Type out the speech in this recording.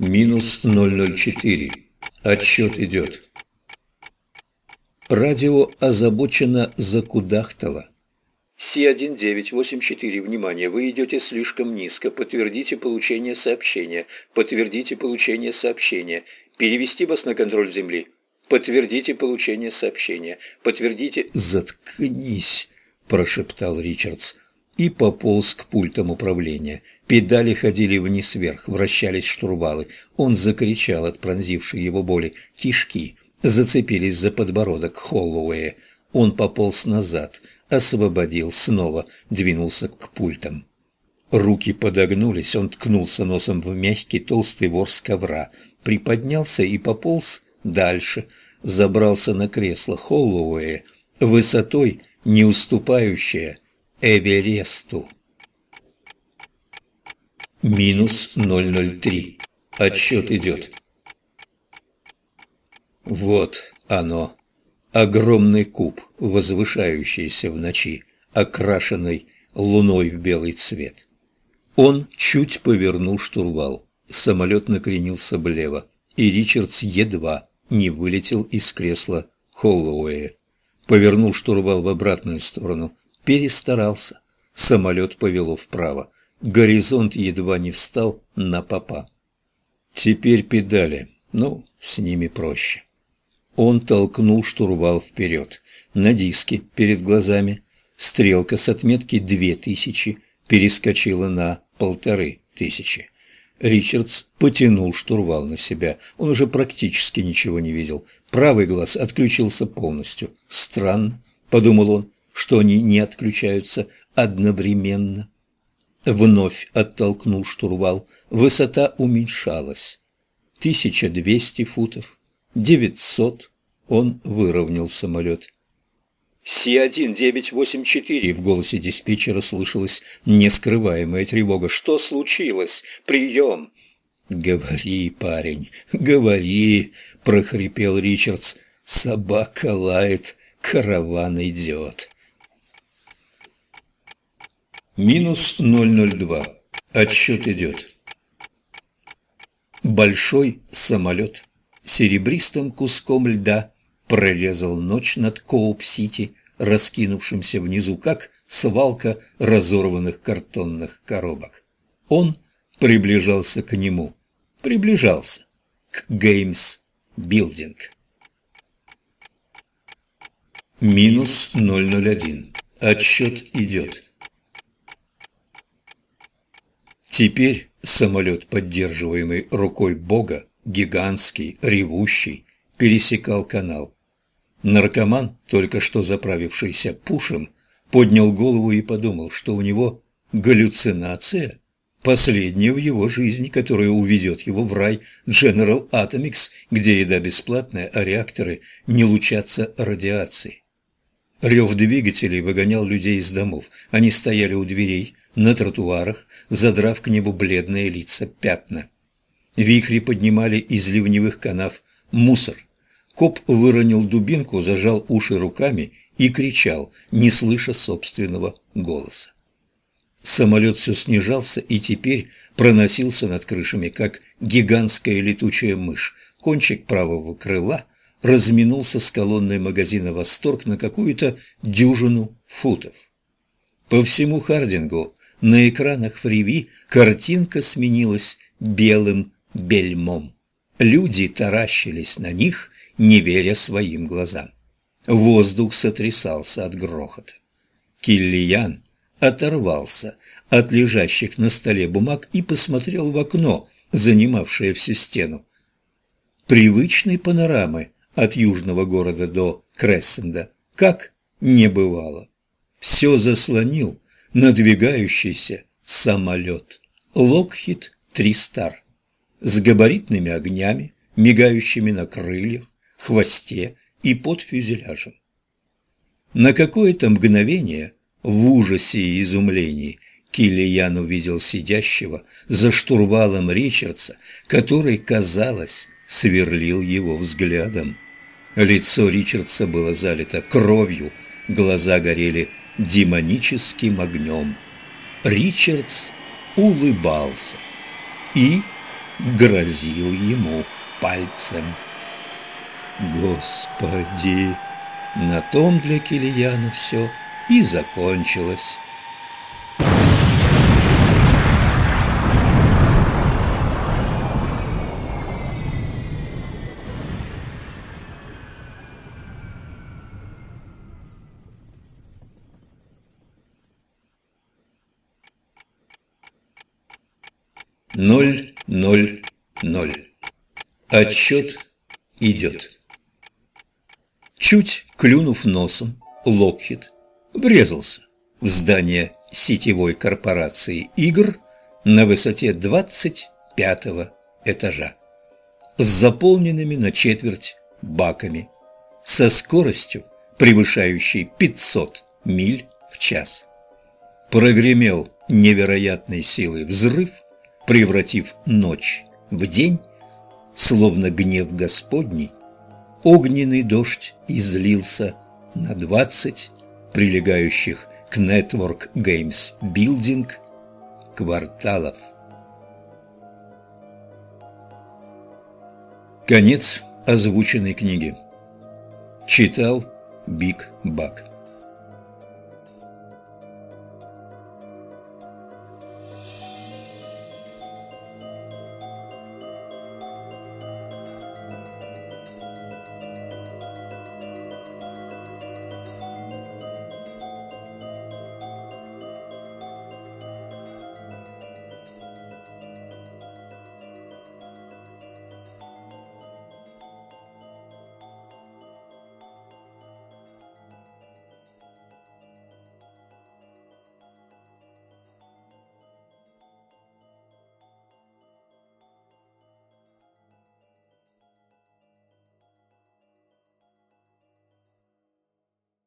Минус 004. Отсчет идет. Радио озабоченно закудахтало. Си-1984, внимание, вы идете слишком низко. Подтвердите получение сообщения. Подтвердите получение сообщения. Перевести вас на контроль Земли. Подтвердите получение сообщения. Подтвердите... Заткнись, прошептал Ричардс и пополз к пультам управления. Педали ходили вниз-вверх, вращались штурвалы. Он закричал от пронзившей его боли. Кишки зацепились за подбородок Холлоуэя. Он пополз назад, освободил, снова двинулся к пультам. Руки подогнулись, он ткнулся носом в мягкий толстый ворс ковра, приподнялся и пополз дальше, забрался на кресло Холлоуэя, высотой не уступающее Эвересту. Минус 003. Отсчет идет. Вот оно. Огромный куб, возвышающийся в ночи, окрашенный луной в белый цвет. Он чуть повернул штурвал. Самолет накренился влево, и Ричардс едва не вылетел из кресла Холлоуэя. Повернул штурвал в обратную сторону, перестарался. Самолет повело вправо. Горизонт едва не встал на попа. Теперь педали, ну, с ними проще. Он толкнул штурвал вперед. На диске перед глазами стрелка с отметки две тысячи перескочила на полторы тысячи. Ричардс потянул штурвал на себя. Он уже практически ничего не видел. Правый глаз отключился полностью. «Странно», — подумал он, — «что они не отключаются одновременно». Вновь оттолкнул штурвал. Высота уменьшалась. Тысяча двести футов, девятьсот. Он выровнял самолет. «Си-1984!» В голосе диспетчера слышалась нескрываемая тревога. «Что случилось? Прием!» «Говори, парень, говори!» – прохрипел Ричардс. «Собака лает, караван идет!» Минус 002. Отсчет идет. Большой самолет серебристым куском льда прорезал ночь над Коуп-Сити, раскинувшимся внизу, как свалка разорванных картонных коробок. Он приближался к нему, приближался к Геймс Билдинг. Минус 001. Отсчет идет. Теперь самолет, поддерживаемый рукой Бога, гигантский, ревущий, пересекал канал. Наркоман, только что заправившийся пушем, поднял голову и подумал, что у него галлюцинация, последняя в его жизни, которая уведет его в рай General Atomics, где еда бесплатная, а реакторы не лучатся радиацией. Рев двигателей выгонял людей из домов. Они стояли у дверей, на тротуарах, задрав к небу бледные лица пятна. Вихри поднимали из ливневых канав мусор – Коп выронил дубинку, зажал уши руками и кричал, не слыша собственного голоса. Самолет все снижался и теперь проносился над крышами, как гигантская летучая мышь. Кончик правого крыла разминулся с колонной магазина «Восторг» на какую-то дюжину футов. По всему Хардингу на экранах в Реви картинка сменилась белым бельмом. Люди таращились на них не веря своим глазам. Воздух сотрясался от грохота. Киллиян оторвался от лежащих на столе бумаг и посмотрел в окно, занимавшее всю стену. Привычной панорамы от южного города до Крессенда как не бывало. Все заслонил надвигающийся самолет Локхит Тристар с габаритными огнями, мигающими на крыльях, хвосте и под фюзеляжем. На какое-то мгновение, в ужасе и изумлении, Киллиян увидел сидящего за штурвалом Ричардса, который, казалось, сверлил его взглядом. Лицо Ричардса было залито кровью, глаза горели демоническим огнем. Ричардс улыбался и грозил ему пальцем. Господи! На том для Килияна все и закончилось. Ноль, ноль, ноль. Отсчет идет. Чуть клюнув носом, Локхит врезался в здание сетевой корпорации игр на высоте 25 этажа с заполненными на четверть баками со скоростью, превышающей 500 миль в час. Прогремел невероятной силой взрыв, превратив ночь в день, словно гнев Господний, огненный дождь излился на двадцать прилегающих к Network Games Building кварталов. Конец озвученной книги. Читал Биг Бак.